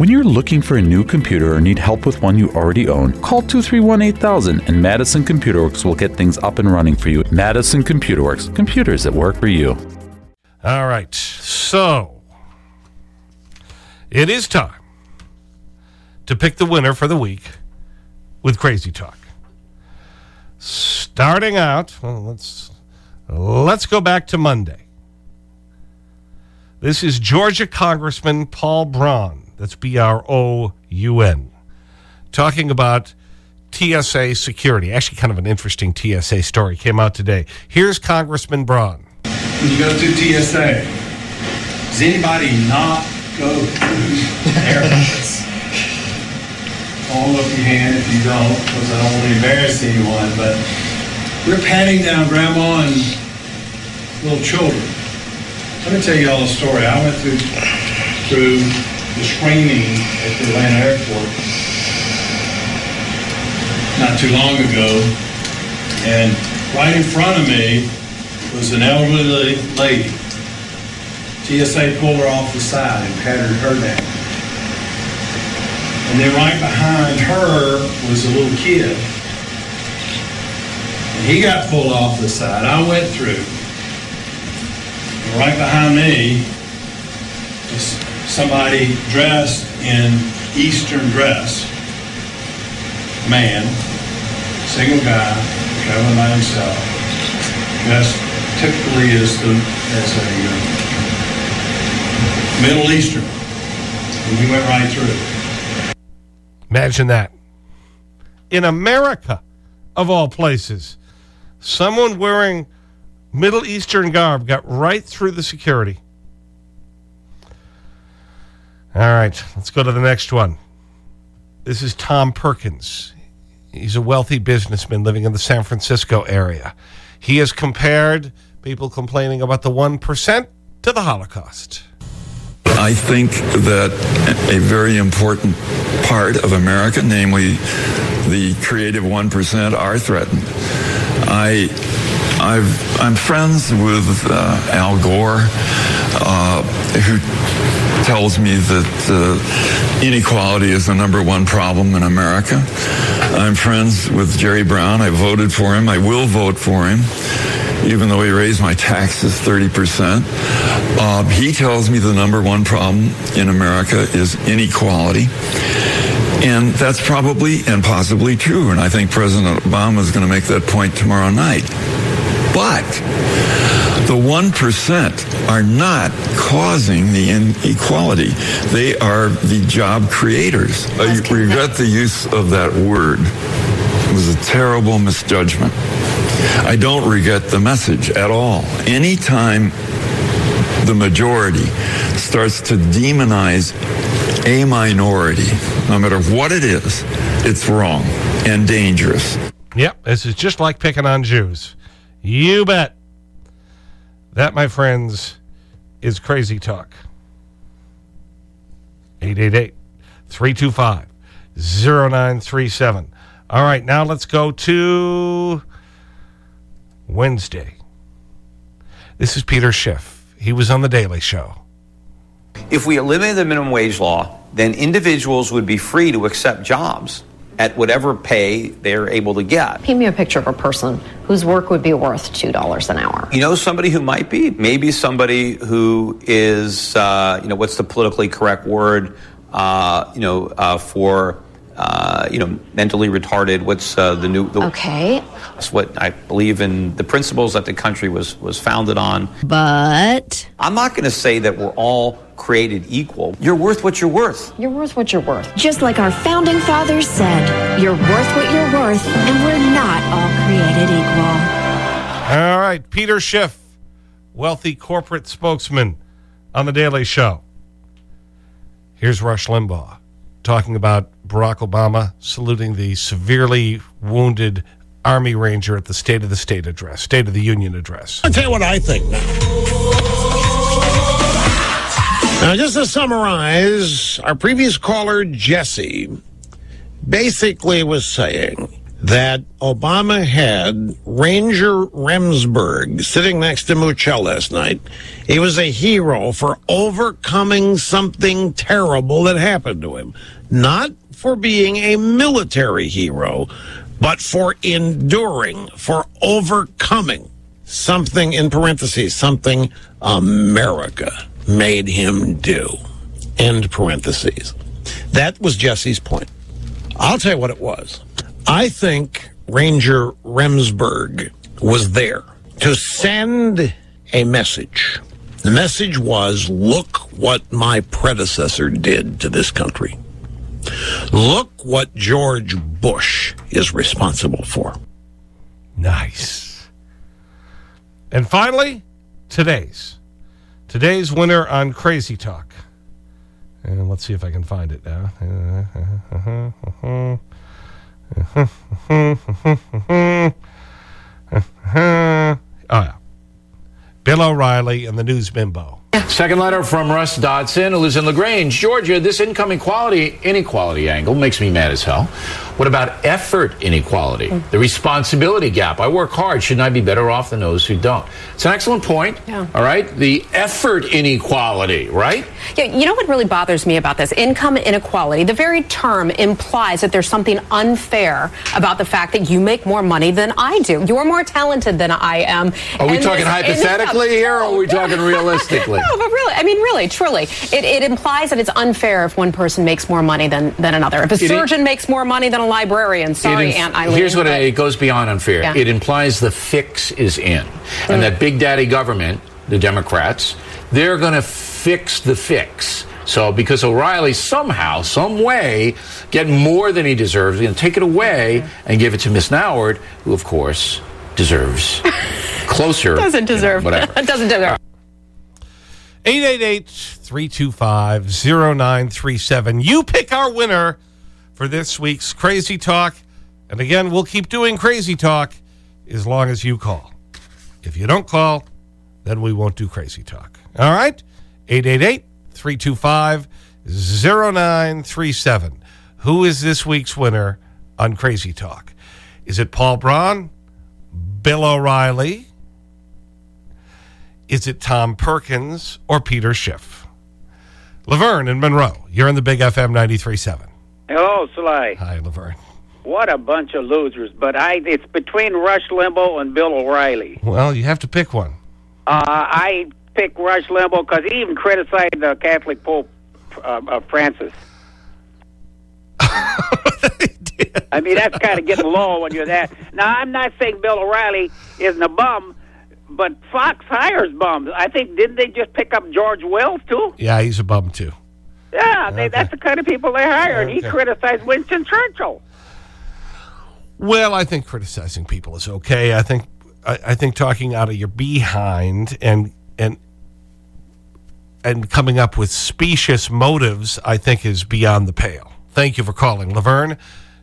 When you're looking for a new computer or need help with one you already own, call 231 8000 and Madison Computer Works will get things up and running for you. Madison Computer Works, computers that work for you. All right. So, it is time to pick the winner for the week with Crazy Talk. Starting out, well, let's, let's go back to Monday. This is Georgia Congressman Paul Broun. That's B R O U N. Talking about TSA security. Actually, kind of an interesting TSA story came out today. Here's Congressman Broun. When you go through TSA, does anybody not go through airports? Hold up your hand if you don't, because I don't want to embarrass anyone, but we're patting down grandma and little children. Let me tell you all a story. I went through through the screening at the Atlanta airport not too long ago, and right in front of me was an elderly lady. TSA pulled her off the side and patted her down. And then right behind her was a little kid. And he got pulled off the side. I went through. And right behind me somebody dressed in Eastern dress. Man, single guy, traveling by himself, dressed typically as the as a uh, Middle Eastern. And we went right through. Imagine that. In America, of all places, someone wearing Middle Eastern garb got right through the security. All right, let's go to the next one. This is Tom Perkins. He's a wealthy businessman living in the San Francisco area. He has compared people complaining about the 1% to the Holocaust. I think that a very important part of America, namely the creative 1%, are threatened. I, I've, I'm friends with uh, Al Gore, uh, who tells me that uh, inequality is the number one problem in America. I'm friends with Jerry Brown. I voted for him. I will vote for him even though he raised my taxes 30%. Uh, he tells me the number one problem in America is inequality. And that's probably and possibly true. And I think President Obama is going to make that point tomorrow night. But the 1% are not causing the inequality. They are the job creators. I regret the use of that word. It was a terrible misjudgment. I don't regret the message at all. Anytime the majority starts to demonize a minority, no matter what it is, it's wrong and dangerous. Yep, this is just like picking on Jews. You bet. That, my friends, is crazy talk. 888 325 0937. All right, now let's go to Wednesday. This is Peter Schiff. He was on The Daily Show. If we eliminated the minimum wage law, then individuals would be free to accept jobs at whatever pay they're able to get. Paint me a picture of a person whose work would be worth $2 an hour. You know somebody who might be? Maybe somebody who is, uh, you know, what's the politically correct word, uh, you know, uh, for, uh, you know, mentally retarded. What's uh, the new? The, Okay, That's what I believe in the principles that the country was, was founded on. But I'm not going to say that we're all created equal. You're worth what you're worth. you're worth what you're worth. just like our founding fathers said, you're worth what you're worth, and we're not all created equal. All right, Peter Schiff, wealthy corporate spokesman on The Daily Show. Here's Rush Limbaugh talking about Barack Obama saluting the severely wounded Army Ranger at the State of the State address, State of the Union address. I'll tell you what I think now. Now, just to summarize, our previous caller, Jesse, basically was saying that Obama had Ranger Remsburg sitting next to Michelle last night. He was a hero for overcoming something terrible that happened to him. Not for being a military hero, but for enduring, for overcoming something in parentheses, something America made him do. End parentheses. That was Jesse's point. I'll tell you what it was. I think Ranger Remsburg was there to send a message. The message was look what my predecessor did to this country. Look what George Bush is responsible for. Nice. And finally, today's. Today's winner on Crazy Talk. And let's see if I can find it now. oh, yeah. Bill O'Reilly and the News Bimbo. Second letter from Russ Dodson, who lives in LaGrange, Georgia. This income equality inequality angle makes me mad as hell. What about effort inequality? Mm. The responsibility gap. I work hard. Shouldn't I be better off than those who don't? It's an excellent point. Yeah. All right. The effort inequality, right? Yeah, you know what really bothers me about this? Income inequality. The very term implies that there's something unfair about the fact that you make more money than I do. You're more talented than I am. Are we talking hypothetically there's- here, or are we talking realistically? No, but really, I mean, really, truly, it, it implies that it's unfair if one person makes more money than, than another. If a It- surgeon makes more money than a librarian, sorry, Aunt Eileen. Here's what it, it goes beyond unfair. Yeah. It implies the fix is in, and mm. that big daddy government, the Democrats, they're going to fix the fix. So because O'Reilly somehow, some way, get more than he deserves, he's going to take it away and give it to Miss Noward, who of course deserves closer. doesn't you know, deserve. whatever. doesn't deserve. 888-325-0937. You pick our winner for this week's Crazy Talk. And again, we'll keep doing Crazy Talk as long as you call. If you don't call, then we won't do Crazy Talk. All right? 888-325-0937. Who is this week's winner on Crazy Talk? Is it Paul Broun? Bill O'Reilly? Is it Tom Perkins or Peter Schiff? Laverne in Monroe, you're in the Big FM 93.7. Hello, Sly. Hi, Laverne. What a bunch of losers. But I, it's between Rush Limbaugh and Bill O'Reilly. Well, you have to pick one. Uh, I pick Rush Limbaugh because he even criticized the Catholic Pope uh, uh, Francis. I mean, that's kind of getting low when you're that. Now, I'm not saying Bill O'Reilly isn't a bum, but Fox hires bums. I think, didn't they just pick up George Wells, too? Yeah, he's a bum, too. Yeah, they, that's the kind of people they hire. And he criticized Winston Churchill. Well, I think criticizing people is okay. I think, I, I think talking out of your behind and, and, and coming up with specious motives, I think is beyond the pale. Thank you for calling, Laverne.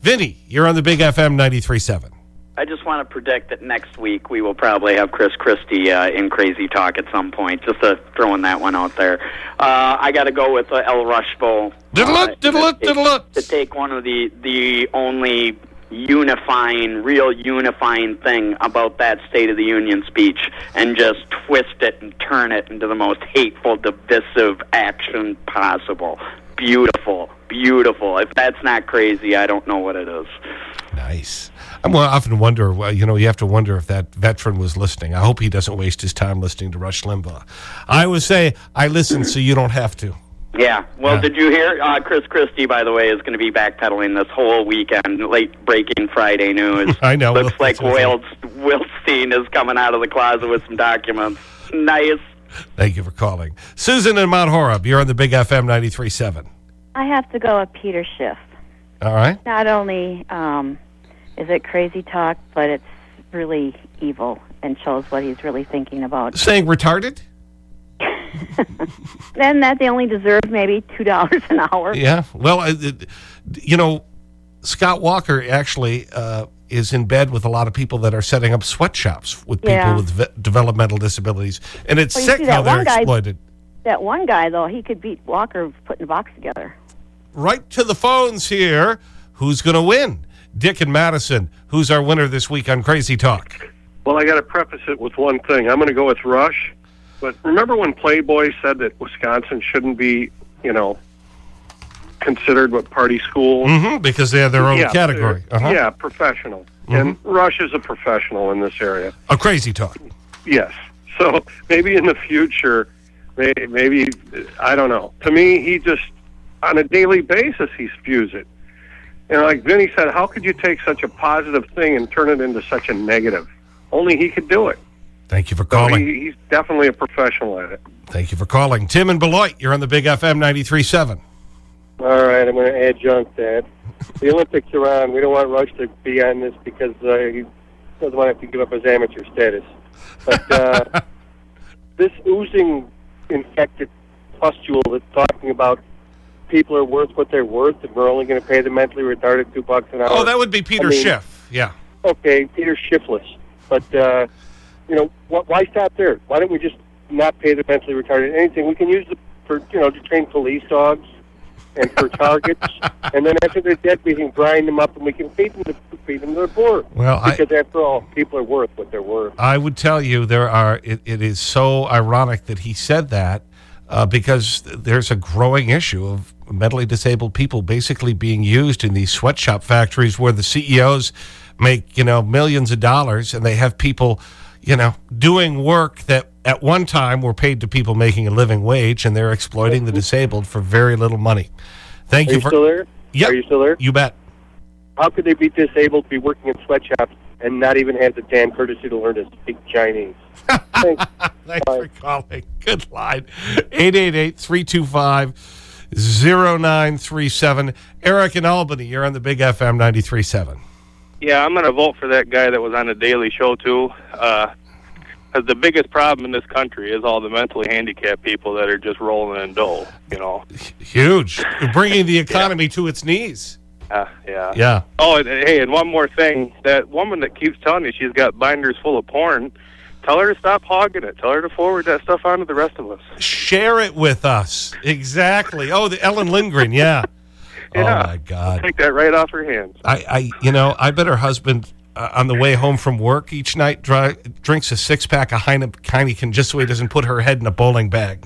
Vinny, you're on the Big FM 93.7. I just want to predict that next week we will probably have Chris Christie uh, in Crazy Talk at some point. Just uh, throwing that one out there. Uh, I got to go with uh, El Rushbo. Diddle-ut, diddle-ut, to take- diddle-ut. To take one of the the only unifying, real unifying thing about that State of the Union speech and just twist it and turn it into the most hateful, divisive action possible. Beautiful, beautiful. If that's not crazy, I don't know what it is. Nice. I often wonder, well, you know, you have to wonder if that veteran was listening. I hope he doesn't waste his time listening to Rush Limbaugh. I would say, I listen so you don't have to. Yeah. Well, Yeah. did you hear? Uh, Chris Christie, by the way, is going to be backpedaling this whole weekend. Late breaking Friday news. I know. Looks like That's what Wilt, Wildstein is coming out of the closet with some documents. Nice. Thank you for calling. Susan in Mount Horeb, you're on the Big FM 93.7. I have to go with Peter Schiff. All right? Not only um, is it crazy talk, but it's really evil and shows what he's really thinking about. Saying retarded? Then that they only deserve maybe two dollars an hour. Yeah. Well, it- you know, Scott Walker actually uh, is in bed with a lot of people that are setting up sweatshops with people Yeah. with developmental disabilities. And it's Well, sick see how that they're one guy- exploited. That one guy though, he could beat Walker putting a box together. right to the phones here. Who's going to win? Dick and Madison, who's our winner this week on Crazy Talk? Well, I got to preface it with one thing. I'm going to go with Rush. But remember when Playboy said that Wisconsin shouldn't be, you know, considered what party school? -hmm, because they have their own Yeah, category. uh, -huh. Yeah, professional. And Rush is a professional in this area. A Crazy Talk. Yes. So maybe in the future, maybe I don't know. To me, he just on a daily basis he spews it. And like Vinny said, how could you take such a positive thing and turn it into such a negative? Only he could do it. Thank you for So calling. he, he's definitely a professional at it. Thank you for calling. Tim and Beloit, you're on the Big FM 93.7. All right, I'm going to add adjunct that. The Olympics are on. We don't want Rush to be on this because uh, he doesn't want to have to give up his amateur status. But uh, this oozing infected pustule that's talking about people are worth what they're worth and we're only going to pay the mentally retarded two bucks an hour. Oh, that would be Peter I mean, Schiff. Yeah. Okay, Peter Schiffless. But, uh, you know, wh why stop there? Why don't we just not pay the mentally retarded anything? We can use it for, you know, to train police dogs and for targets. and then after they're dead, we can grind them up and we can feed them to, feed them to the poor. Well, I- because after all, people are worth what they're worth. I would tell you there are, it, it is so ironic that he said that uh, because there's a growing issue of mentally disabled people basically being used in these sweatshop factories where the CEOs make, you know, millions of dollars and they have people, you know, doing work that at one time were paid to people making a living wage and they're exploiting the disabled for very little money. Thank Are you you for. still there? Yep. Are you still there? You bet. How could they be disabled, be working in sweatshops, and not even have the damn courtesy to learn to speak Chinese? Thanks. Thanks for calling. Good line. 888-325-0937. Eric in Albany, you're on the Big FM 93.7. Yeah, I'm going to vote for that guy that was on the Daily Show too. Because the biggest problem in this country is all the mentally handicapped people that are just rolling in dough. You know. Huge. Bringing the economy to its knees. Uh, yeah. Yeah. Oh, and, hey, and one more thing. That woman that keeps telling you she's got binders full of porn, tell her to stop hogging it. Tell her to forward that stuff on to the rest of us. Share it with us. Exactly. Oh, the Ellen Lindgren, yeah. Yeah. Oh, my God. Take that right off her hands. I, I, you know, I bet her husband uh, on the way home from work each night dri drinks a six pack of Heine Heineken just so he doesn't put her head in a bowling bag.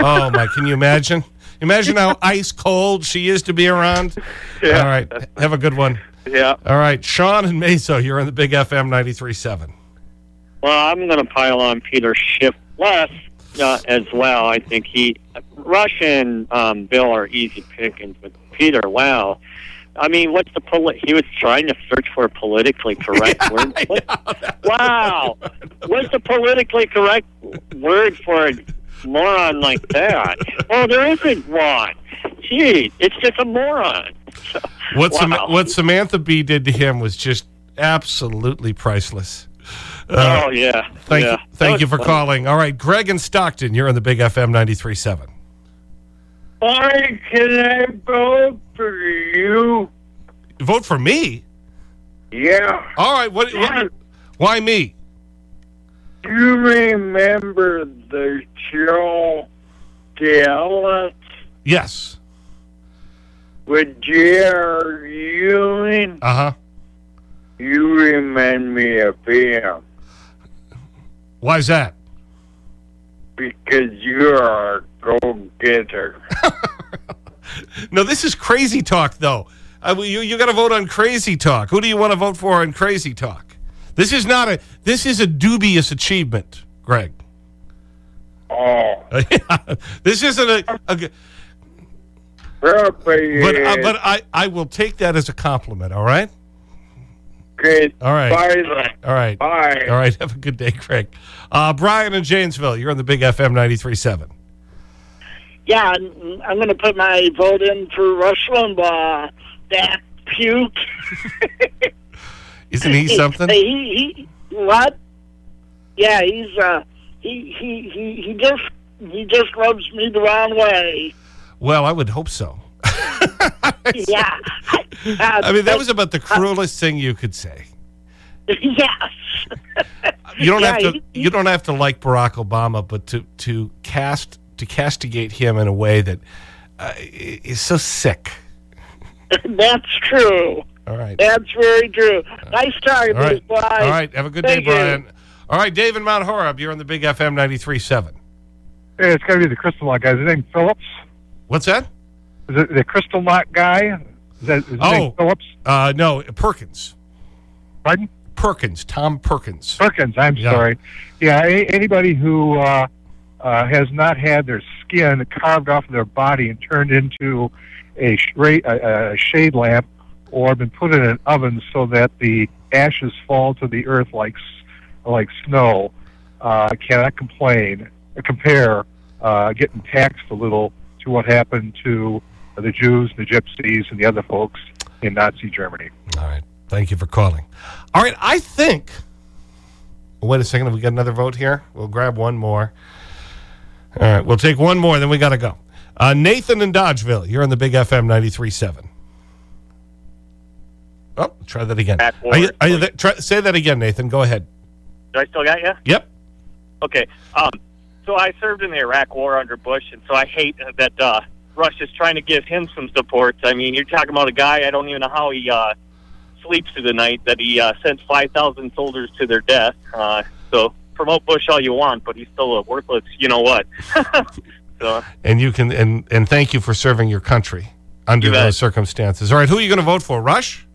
Oh my! Can you imagine? Imagine how ice cold she is to be around. Yeah. All right. Have a good one. Yeah. All right, Sean and Meso, you're on the Big FM 93.7. Well, I'm going to pile on Peter Schiff less uh, as well. I think he, Rush and um, Bill are easy pickings, but Peter, wow. I mean, what's the poli- he was trying to search for a politically correct word. What- wow, what's the politically correct word for a moron like that? Oh, there isn't one. Gee, it's just a moron. What, Sam- what Samantha Bee did to him was just absolutely priceless. Uh, oh yeah, Thank, yeah. you, thank you for funny. calling. All right, Greg and Stockton, you're on the Big FM 93.7. Why can I vote for you? Vote for me? Yeah. All right, what, why me? Do you remember the show Dallas Yes. with J.R. Ewing? Uh-huh. You remind me of him Why's that? because you're a go-getter. No, this is crazy talk, though. Uh, you you got to vote on crazy talk. Who do you want to vote for on crazy talk? This is not a. This is a dubious achievement, Greg. Oh. this isn't a. a g- but uh, but I I will take that as a compliment. All right. Great. All right. Bye. All right. Bye. All right. Have a good day, Greg. Uh, Brian in Janesville, you're on the Big FM 93.7. Yeah, I'm, I'm going to put my vote in for Rush Limbaugh. That puke. Isn't he something? he, he, what? Yeah, he's uh, he, he, he, he just he just rubs me the wrong way. Well, I would hope so. yeah. I mean, that was about the cruelest thing you could say. yes. You don't have Yeah, to. You don't have to like Barack Obama, but to to cast to castigate him in a way that uh, is so sick. That's true. All right. That's very true. Nice talking to you. Bye. All right. Have a good Thank day, you. Brian. All right, Dave in Mount Horeb. You're on the Big FM 93.7. Hey, it's got to be the Kristallnacht guy. Is his name Phillips? What's that? Is it the Kristallnacht guy? Is that is his Oh. name Phillips? Uh, no, Perkins. Pardon? Perkins. Tom Perkins. Perkins. I'm Yeah. sorry. Yeah, anybody who uh, uh, has not had their skin carved off of their body and turned into a, sh- a, a shade lamp, or been put in an oven so that the ashes fall to the earth like like snow, uh, cannot complain. Compare uh, getting taxed a little to what happened to the Jews, the Gypsies, and the other folks in Nazi Germany. All right. Thank you for calling. All right. I think. Wait a second. Have we got another vote here? We'll grab one more. All right. We'll take one more, then we got to go. Uh, Nathan in Dodgeville. You're on the Big FM 93.7. Oh, try that again. Are you, are you there? Try, say that again, Nathan. Go ahead. Do I still got you? Yep. Okay. Um, so I served in the Iraq War under Bush, and so I hate that uh, Russia's trying to give him some support. I mean, you're talking about a guy I don't even know how he uh, sleeps through the night. That he uh, sent five thousand soldiers to their death. Uh, so promote Bush all you want, but he's still a worthless. You know what? so And you can and and thank you for serving your country under You those circumstances. All right, who are you going to vote for? Rush?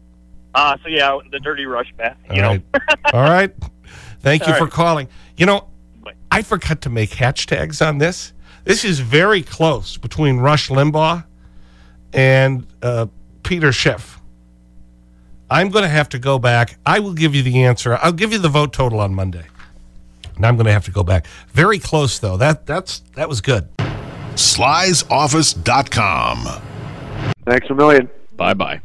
uh, so yeah, the dirty rush bath. You All know. right. All right. Thank you All for right. calling. You know, I forgot to make hashtags on this. This is very close between Rush Limbaugh and uh, Peter Schiff. I'm going to have to go back. I will give you the answer. I'll give you the vote total on Monday. And I'm going to have to go back. Very close, though. That, that's, that was good. Sly'sOffice.com. Thanks a million. Bye bye.